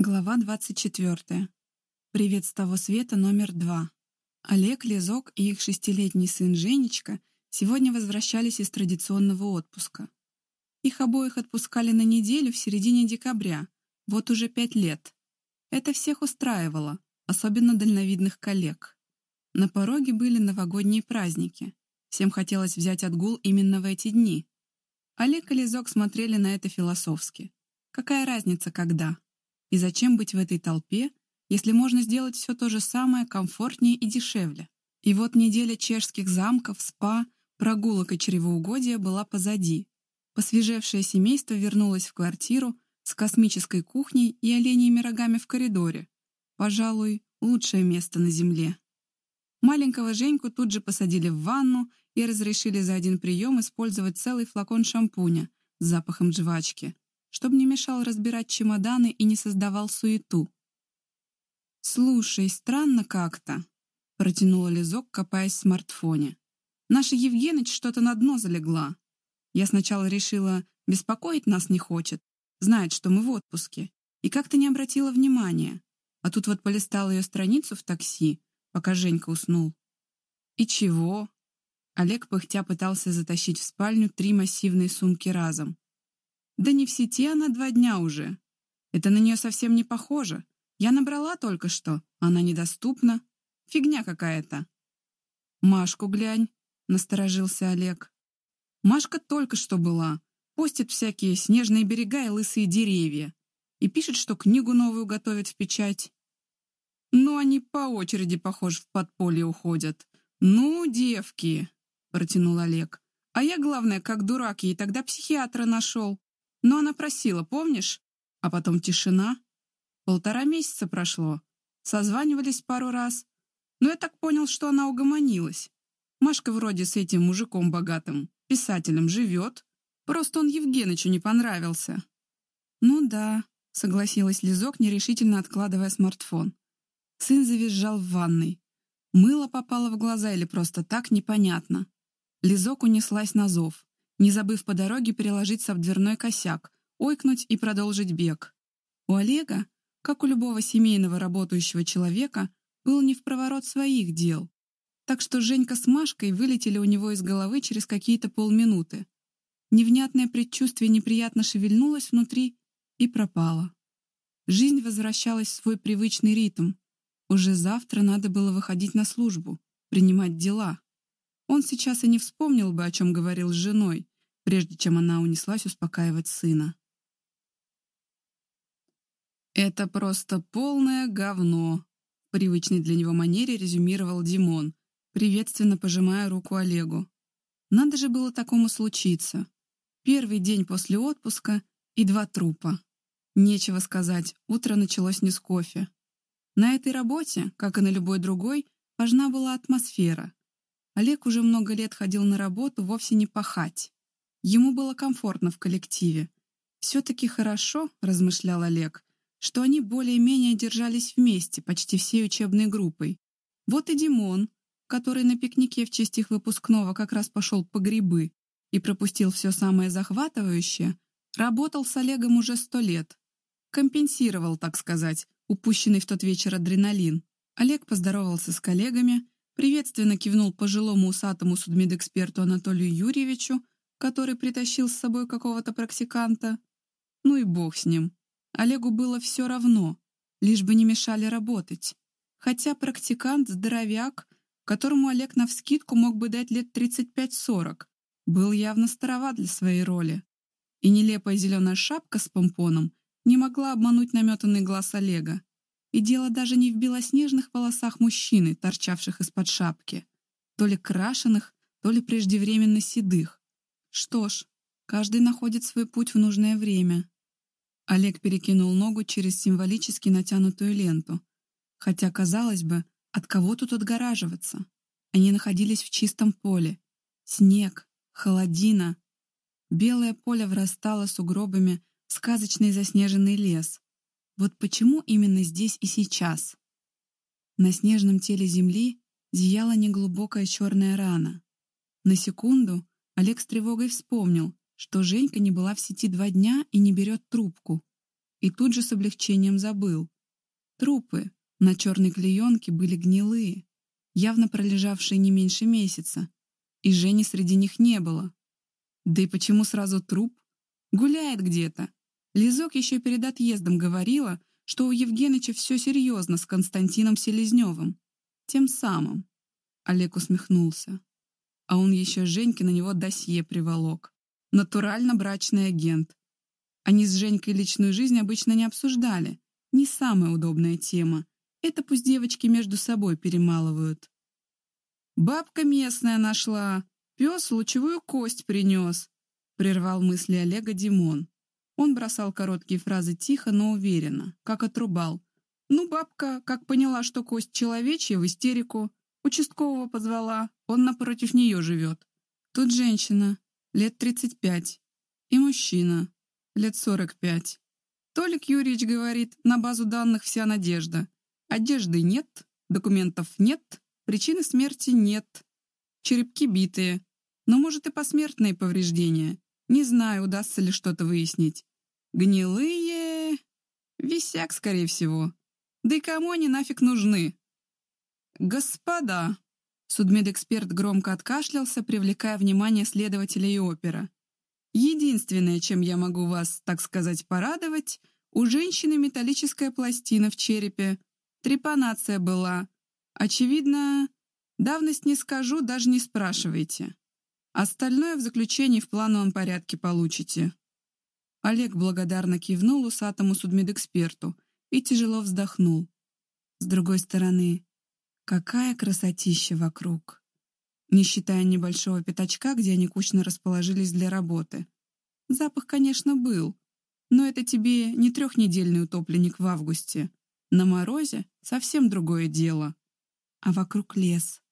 Глава 24. Привет с того света номер два. Олег, Лизок и их шестилетний сын Женечка сегодня возвращались из традиционного отпуска. Их обоих отпускали на неделю в середине декабря, вот уже пять лет. Это всех устраивало, особенно дальновидных коллег. На пороге были новогодние праздники. Всем хотелось взять отгул именно в эти дни. Олег и Лизок смотрели на это философски. Какая разница, когда? И зачем быть в этой толпе, если можно сделать все то же самое комфортнее и дешевле? И вот неделя чешских замков, спа, прогулок и чревоугодия была позади. Посвежевшее семейство вернулось в квартиру с космической кухней и оленьими рогами в коридоре. Пожалуй, лучшее место на земле. Маленького Женьку тут же посадили в ванну и разрешили за один прием использовать целый флакон шампуня с запахом жвачки, чтобы не мешал разбирать чемоданы и не создавал суету. «Слушай, странно как-то», — протянула Лизок, копаясь в смартфоне. «Наша Евгеныч что-то на дно залегла. Я сначала решила, беспокоить нас не хочет, знает, что мы в отпуске, и как-то не обратила внимания. А тут вот полистала ее страницу в такси, пока Женька уснул. И чего? Олег пыхтя пытался затащить в спальню три массивные сумки разом. Да не в сети она два дня уже. Это на нее совсем не похоже. Я набрала только что, она недоступна. Фигня какая-то. Машку глянь, насторожился Олег. Машка только что была. Постит всякие снежные берега и лысые деревья. И пишет, что книгу новую готовит в печать. Ну, они по очереди, похоже, в подполье уходят. Ну, девки, протянул Олег. А я, главное, как дурак, ей тогда психиатра нашел. Но она просила, помнишь? А потом тишина. Полтора месяца прошло. Созванивались пару раз. Но я так понял, что она угомонилась. Машка вроде с этим мужиком богатым, писателем, живет. Просто он Евгенычу не понравился. Ну да, согласилась Лизок, нерешительно откладывая смартфон. Сын завизжал в ванной. Мыло попало в глаза или просто так, непонятно. Лизок унеслась на зов не забыв по дороге переложиться в дверной косяк, ойкнуть и продолжить бег. У Олега, как у любого семейного работающего человека, был не в проворот своих дел. Так что Женька с Машкой вылетели у него из головы через какие-то полминуты. Невнятное предчувствие неприятно шевельнулось внутри и пропало. Жизнь возвращалась в свой привычный ритм. Уже завтра надо было выходить на службу, принимать дела. Он сейчас и не вспомнил бы, о чем говорил с женой, прежде чем она унеслась успокаивать сына. «Это просто полное говно», — привычной для него манере резюмировал Димон, приветственно пожимая руку Олегу. Надо же было такому случиться. Первый день после отпуска и два трупа. Нечего сказать, утро началось не с кофе. На этой работе, как и на любой другой, важна была атмосфера. Олег уже много лет ходил на работу вовсе не пахать. Ему было комфортно в коллективе. «Все-таки хорошо», — размышлял Олег, что они более-менее держались вместе, почти всей учебной группой. Вот и Димон, который на пикнике в честь их выпускного как раз пошел по грибы и пропустил все самое захватывающее, работал с Олегом уже сто лет. Компенсировал, так сказать, упущенный в тот вечер адреналин. Олег поздоровался с коллегами, приветственно кивнул пожилому усатому судмедэксперту Анатолию Юрьевичу, который притащил с собой какого-то практиканта. Ну и бог с ним. Олегу было все равно, лишь бы не мешали работать. Хотя практикант, здоровяк, которому Олег навскидку мог бы дать лет 35-40, был явно староват для своей роли. И нелепая зеленая шапка с помпоном не могла обмануть наметанный глаз Олега. И дело даже не в белоснежных волосах мужчины, торчавших из-под шапки, то ли крашеных, то ли преждевременно седых. Что ж, каждый находит свой путь в нужное время. Олег перекинул ногу через символически натянутую ленту. Хотя, казалось бы, от кого тут отгораживаться? Они находились в чистом поле. Снег, холодина. Белое поле врастало сугробами в сказочный заснеженный лес. Вот почему именно здесь и сейчас? На снежном теле земли зияла неглубокая черная рана. На секунду Олег с тревогой вспомнил, что Женька не была в сети два дня и не берет трубку. и тут же с облегчением забыл. Трупы на черной клеенке были гнилые, явно пролежавшие не меньше месяца, и Жени среди них не было. Да и почему сразу труп? Гуляет где-то. Лизок еще перед отъездом говорила, что у Евгеныча все серьезно с Константином Селезневым. Тем самым. Олег усмехнулся. А он еще Женьке на него досье приволок. Натурально брачный агент. Они с Женькой личную жизнь обычно не обсуждали. Не самая удобная тема. Это пусть девочки между собой перемалывают. «Бабка местная нашла. Пес лучевую кость принес», — прервал мысли Олега Димон. Он бросал короткие фразы тихо, но уверенно, как отрубал. Ну, бабка, как поняла, что кость человечья, в истерику. Участкового позвала, он напротив нее живет. Тут женщина, лет 35, и мужчина, лет 45. Толик Юрьевич говорит, на базу данных вся надежда. Одежды нет, документов нет, причины смерти нет. Черепки битые, но, может, и посмертные повреждения. Не знаю, удастся ли что-то выяснить. Гнилые... Висяк, скорее всего. Да и кому они нафиг нужны? Господа! Судмедэксперт громко откашлялся, привлекая внимание следователя и опера. Единственное, чем я могу вас, так сказать, порадовать, у женщины металлическая пластина в черепе. Трепанация была. Очевидно, давность не скажу, даже не спрашивайте. Остальное в заключении в плановом порядке получите. Олег благодарно кивнул усатому судмедэксперту и тяжело вздохнул. С другой стороны, какая красотища вокруг. Не считая небольшого пятачка, где они кучно расположились для работы. Запах, конечно, был, но это тебе не трехнедельный утопленник в августе. На морозе совсем другое дело. А вокруг лес.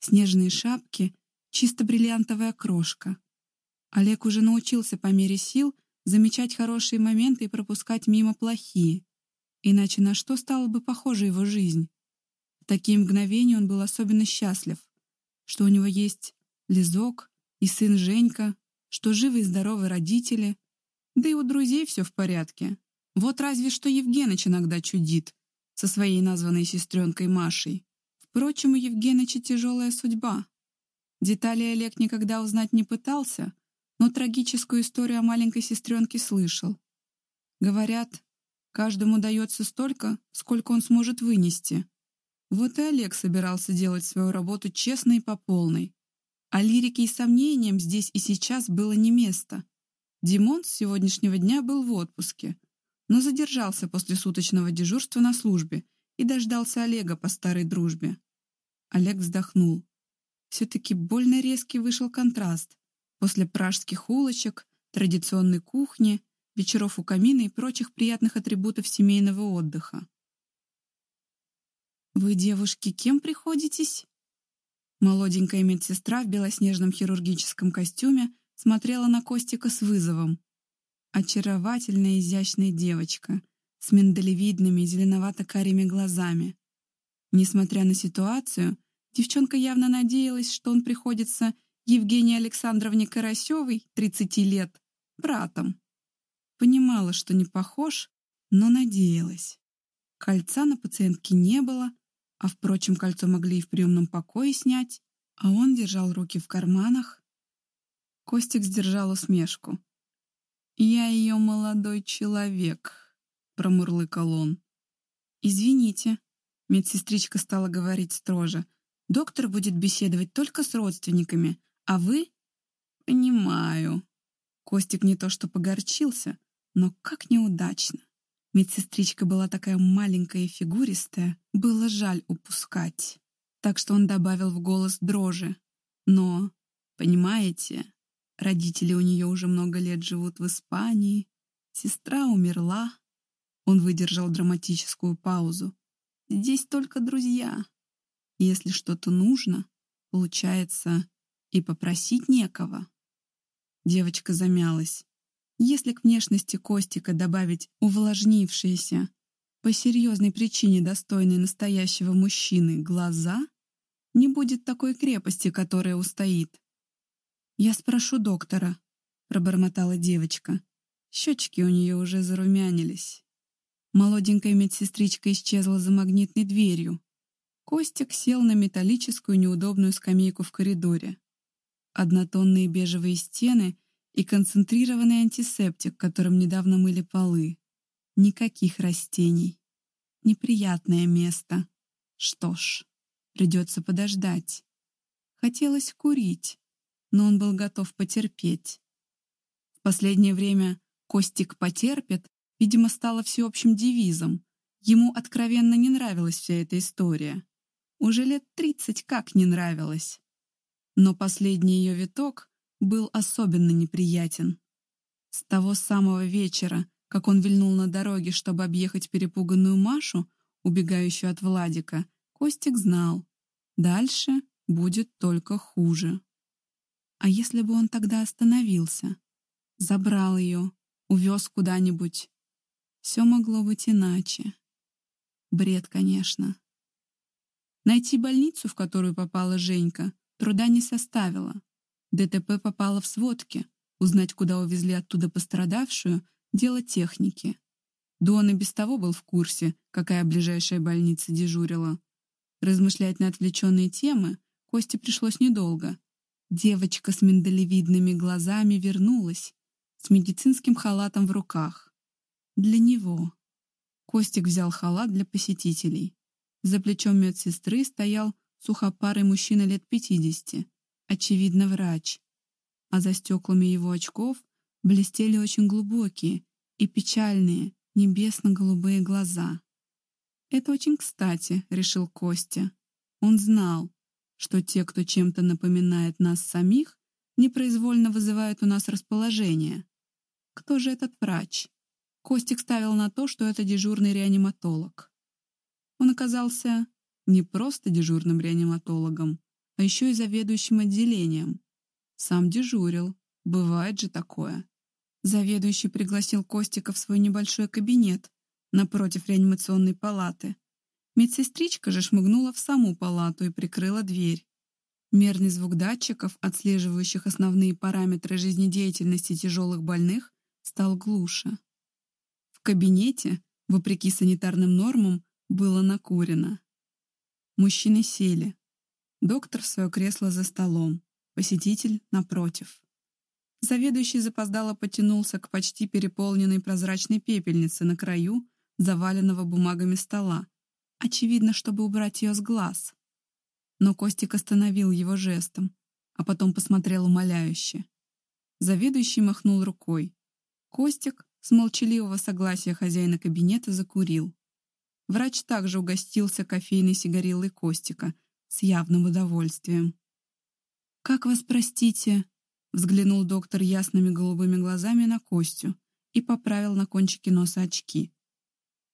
Снежные шапки, чисто бриллиантовая крошка. Олег уже научился по мере сил замечать хорошие моменты и пропускать мимо плохие. Иначе на что стала бы похожа его жизнь? В такие мгновения он был особенно счастлив, что у него есть Лизок и сын Женька, что живы и здоровы родители, да и у друзей все в порядке. Вот разве что Евгеныч иногда чудит со своей названной сестренкой Машей. Впрочем, у Евгеныча тяжелая судьба. Детали Олег никогда узнать не пытался, но трагическую историю о маленькой сестренке слышал. Говорят, каждому дается столько, сколько он сможет вынести. Вот и Олег собирался делать свою работу честно и по полной. А лирике и сомнениям здесь и сейчас было не место. Димон с сегодняшнего дня был в отпуске, но задержался после суточного дежурства на службе и дождался Олега по старой дружбе. Олег вздохнул. Все-таки больно резкий вышел контраст. После пражских улочек, традиционной кухни, вечеров у камина и прочих приятных атрибутов семейного отдыха. «Вы, девушки, кем приходитесь?» Молоденькая медсестра в белоснежном хирургическом костюме смотрела на Костика с вызовом. Очаровательная изящная девочка с миндалевидными зеленовато-карими глазами. Несмотря на ситуацию, девчонка явно надеялась, что он приходится Евгении Александровне Карасевой, 30 лет, братом. Понимала, что не похож, но надеялась. Кольца на пациентке не было, а, впрочем, кольцо могли и в приемном покое снять, а он держал руки в карманах. Костик сдержал усмешку. «Я ее молодой человек», — промурлыкал он. «Извините», — медсестричка стала говорить строже, «доктор будет беседовать только с родственниками, а вы? Понимаю. Костик не то что погорчился, но как неудачно. Медсестричка была такая маленькая и фигуристая, было жаль упускать. Так что он добавил в голос дрожи. Но, понимаете, родители у нее уже много лет живут в Испании, сестра умерла. Он выдержал драматическую паузу. Здесь только друзья. Если что-то нужно, получается, и попросить некого. Девочка замялась. Если к внешности Костика добавить увлажнившиеся, по серьезной причине достойные настоящего мужчины, глаза, не будет такой крепости, которая устоит. «Я спрошу доктора», — пробормотала девочка. Щечки у нее уже зарумянились. Молоденькая медсестричка исчезла за магнитной дверью. Костик сел на металлическую неудобную скамейку в коридоре. Однотонные бежевые стены и концентрированный антисептик, которым недавно мыли полы. Никаких растений. Неприятное место. Что ж, придется подождать. Хотелось курить, но он был готов потерпеть. В последнее время «Костик потерпит» видимо, стало всеобщим девизом. Ему откровенно не нравилась вся эта история. Уже лет тридцать как не нравилась. Но последний ее виток был особенно неприятен. С того самого вечера, как он вильнул на дороге, чтобы объехать перепуганную Машу, убегающую от Владика, Костик знал. Дальше будет только хуже. А если бы он тогда остановился? Забрал ее, увез куда-нибудь. Все могло быть иначе. Бред, конечно. Найти больницу, в которую попала Женька, труда не составило. ДТП попало в сводки. Узнать, куда увезли оттуда пострадавшую, дело техники. Дон и без того был в курсе, какая ближайшая больница дежурила. Размышлять на отвлеченные темы Косте пришлось недолго. Девочка с миндалевидными глазами вернулась, с медицинским халатом в руках. Для него. Костик взял халат для посетителей. За плечом медсестры стоял сухопарый мужчина лет пятидесяти, очевидно, врач. А за стеклами его очков блестели очень глубокие и печальные небесно-голубые глаза. «Это очень кстати», — решил Костя. Он знал, что те, кто чем-то напоминает нас самих, непроизвольно вызывают у нас расположение. Кто же этот врач? Костик ставил на то, что это дежурный реаниматолог. Он оказался не просто дежурным реаниматологом, а еще и заведующим отделением. Сам дежурил. Бывает же такое. Заведующий пригласил Костика в свой небольшой кабинет напротив реанимационной палаты. Медсестричка же шмыгнула в саму палату и прикрыла дверь. Мерный звук датчиков, отслеживающих основные параметры жизнедеятельности тяжелых больных, стал глуше. В кабинете, вопреки санитарным нормам, было накурено. Мужчины сели. Доктор в свое кресло за столом, посетитель напротив. Заведующий запоздало потянулся к почти переполненной прозрачной пепельнице на краю заваленного бумагами стола, очевидно, чтобы убрать ее с глаз. Но Костик остановил его жестом, а потом посмотрел умоляюще. Заведующий махнул рукой. Костик, с молчаливого согласия хозяина кабинета, закурил. Врач также угостился кофейной сигарилой Костика с явным удовольствием. «Как вас простите?» — взглянул доктор ясными голубыми глазами на Костю и поправил на кончике носа очки.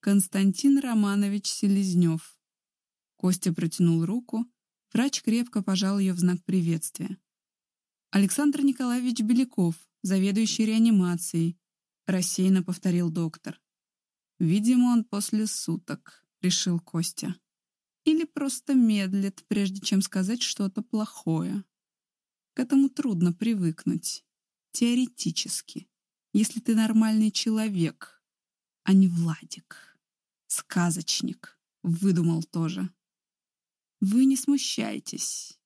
«Константин Романович Селезнев». Костя протянул руку, Врач крепко пожал ее в знак приветствия. «Александр Николаевич Беляков, заведующий реанимацией», рассеянно повторил доктор. «Видимо, он после суток», — решил Костя. «Или просто медлит, прежде чем сказать что-то плохое. К этому трудно привыкнуть. Теоретически. Если ты нормальный человек, а не Владик. Сказочник. Выдумал тоже. Вы не смущайтесь.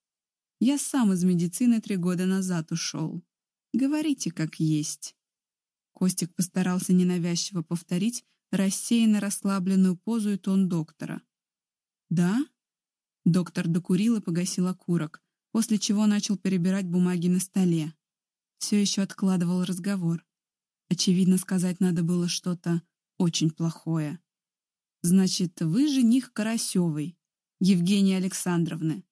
Я сам из медицины три года назад ушел. Говорите, как есть. Костик постарался ненавязчиво повторить рассеянно расслабленную позу и тон доктора. «Да?» Доктор докурил и погасил окурок, после чего начал перебирать бумаги на столе. Все еще откладывал разговор. Очевидно, сказать надо было что-то очень плохое. «Значит, вы жених Карасевой?» Евгении Александровны.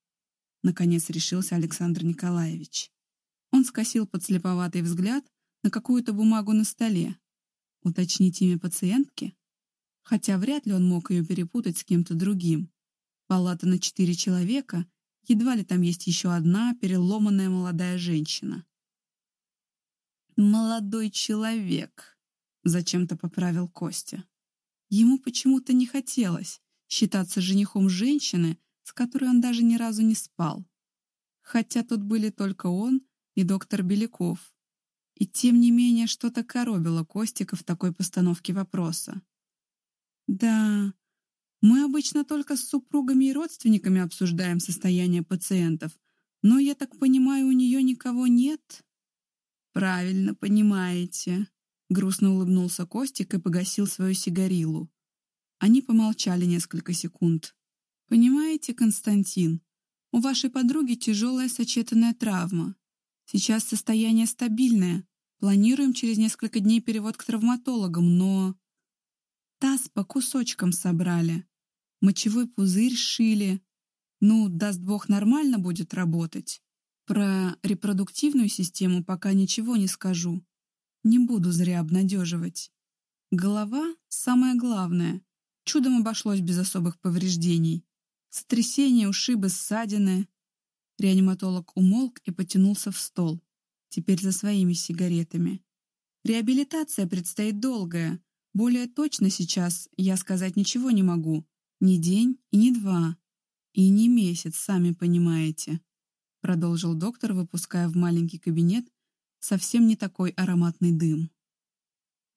Наконец решился Александр Николаевич. Он скосил подслеповатый взгляд на какую-то бумагу на столе. Уточнить имя пациентки? Хотя вряд ли он мог ее перепутать с кем-то другим. Палата на четыре человека, едва ли там есть еще одна переломанная молодая женщина. «Молодой человек», — зачем-то поправил Костя. Ему почему-то не хотелось, считаться женихом женщины, с которой он даже ни разу не спал. Хотя тут были только он и доктор Беляков. И тем не менее что-то коробило Костика в такой постановке вопроса. «Да, мы обычно только с супругами и родственниками обсуждаем состояние пациентов, но, я так понимаю, у нее никого нет?» «Правильно понимаете», — грустно улыбнулся Костик и погасил свою сигарилу. Они помолчали несколько секунд. «Понимаете, Константин, у вашей подруги тяжелая сочетанная травма. Сейчас состояние стабильное. Планируем через несколько дней перевод к травматологам, но... Таз по кусочкам собрали. Мочевой пузырь сшили. Ну, даст бог, нормально будет работать. Про репродуктивную систему пока ничего не скажу. Не буду зря обнадеживать. Голова — самое главное. Чудом обошлось без особых повреждений. Сотрясение, ушибы, ссадины. Реаниматолог умолк и потянулся в стол. Теперь за своими сигаретами. Реабилитация предстоит долгая, более точно сейчас я сказать ничего не могу. Ни день и ни два. И не месяц, сами понимаете. Продолжил доктор, выпуская в маленький кабинет совсем не такой ароматный дым.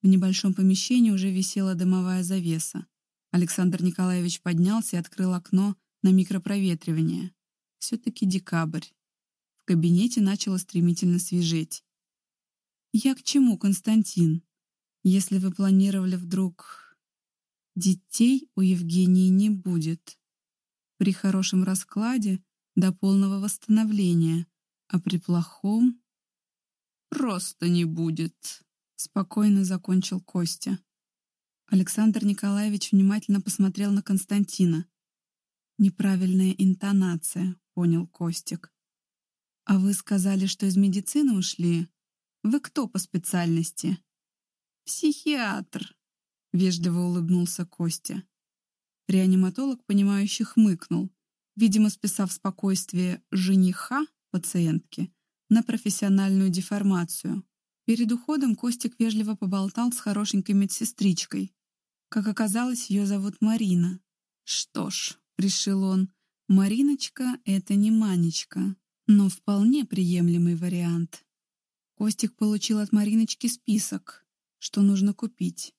В небольшом помещении уже висела дымовая завеса. Александр Николаевич поднялся и открыл окно на микропроветривание. Все-таки декабрь. Кабинете начало стремительно свежеть. «Я к чему, Константин?» Если вы планировали вдруг... Детей у Евгении не будет. При хорошем раскладе до полного восстановления, а при плохом... Просто не будет, спокойно закончил Костя. Александр Николаевич внимательно посмотрел на Константина. Неправильная интонация, понял Костик. А вы сказали, что из медицины ушли? Вы кто по специальности? «Психиатр», — вежливо улыбнулся Костя. Реаниматолог, понимающе хмыкнул, видимо, списав спокойствие жениха пациентки на профессиональную деформацию. Перед уходом Костик вежливо поболтал с хорошенькой медсестричкой. Как оказалось, ее зовут Марина. «Что ж», — решил он, — «Мариночка — это не Манечка, но вполне приемлемый вариант». Костик получил от Мариночки список, что нужно купить.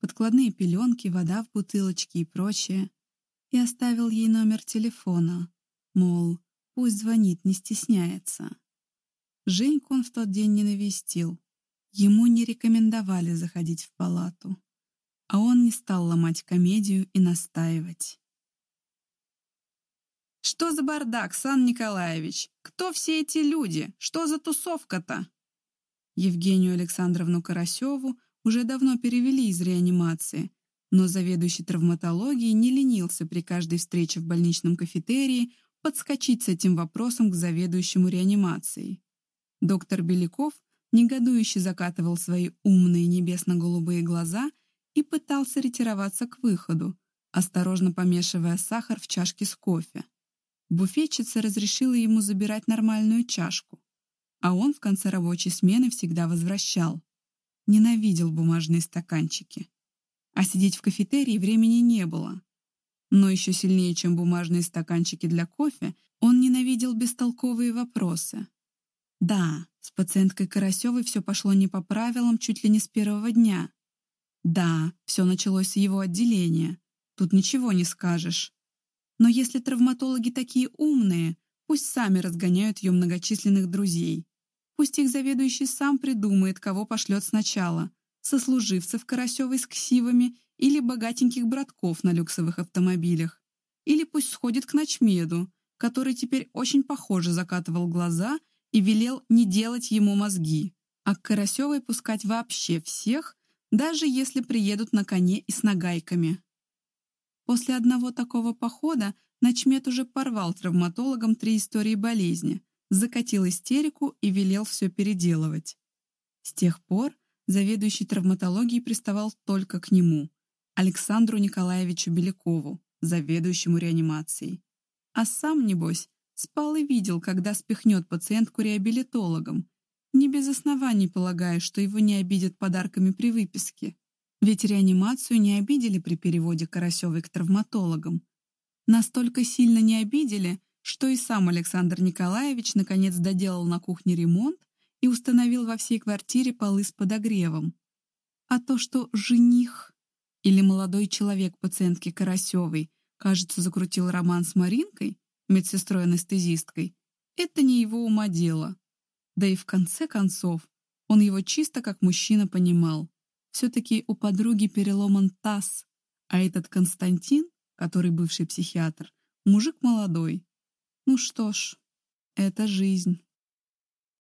Подкладные пеленки, вода в бутылочке и прочее. И оставил ей номер телефона, мол, пусть звонит, не стесняется. Женьку он в тот день не навестил. Ему не рекомендовали заходить в палату. А он не стал ломать комедию и настаивать. «Что за бардак, Сан Николаевич? Кто все эти люди? Что за тусовка-то?» Евгению Александровну Карасеву уже давно перевели из реанимации, но заведующий травматологией не ленился при каждой встрече в больничном кафетерии подскочить с этим вопросом к заведующему реанимацией. Доктор Беляков негодующе закатывал свои умные небесно-голубые глаза и пытался ретироваться к выходу, осторожно помешивая сахар в чашке с кофе. Буфетчица разрешила ему забирать нормальную чашку, а он в конце рабочей смены всегда возвращал. Ненавидел бумажные стаканчики. А сидеть в кафетерии времени не было. Но еще сильнее, чем бумажные стаканчики для кофе, он ненавидел бестолковые вопросы. Да, с пациенткой Карасевой все пошло не по правилам чуть ли не с первого дня. Да, все началось с его отделения. Тут ничего не скажешь. Но если травматологи такие умные, пусть сами разгоняют ее многочисленных друзей. Пусть их заведующий сам придумает, кого пошлет сначала. Сослуживцев Карасевой с ксивами или богатеньких братков на люксовых автомобилях. Или пусть сходит к ночмеду, который теперь очень похоже закатывал глаза и велел не делать ему мозги, а к Карасевой пускать вообще всех, даже если приедут на коне и с нагайками. После одного такого похода Ночмед уже порвал травматологам три истории болезни, закатил истерику и велел все переделывать. С тех пор заведующий травматологией приставал только к нему, Александру Николаевичу Белякову, заведующему реанимацией. А сам, небось, спал и видел, когда спихнет пациентку реабилитологом, не без оснований полагая, что его не обидят подарками при выписке. Ведь реанимацию не обидели при переводе Карасевой к травматологам. Настолько сильно не обидели, что и сам Александр Николаевич наконец доделал на кухне ремонт и установил во всей квартире полы с подогревом. А то, что жених или молодой человек пациентки Карасевой, кажется, закрутил роман с Маринкой, медсестрой-анестезисткой, это не его ума дело. Да и в конце концов, он его чисто как мужчина понимал. Все-таки у подруги переломан таз, а этот Константин, который бывший психиатр, мужик молодой. Ну что ж, это жизнь.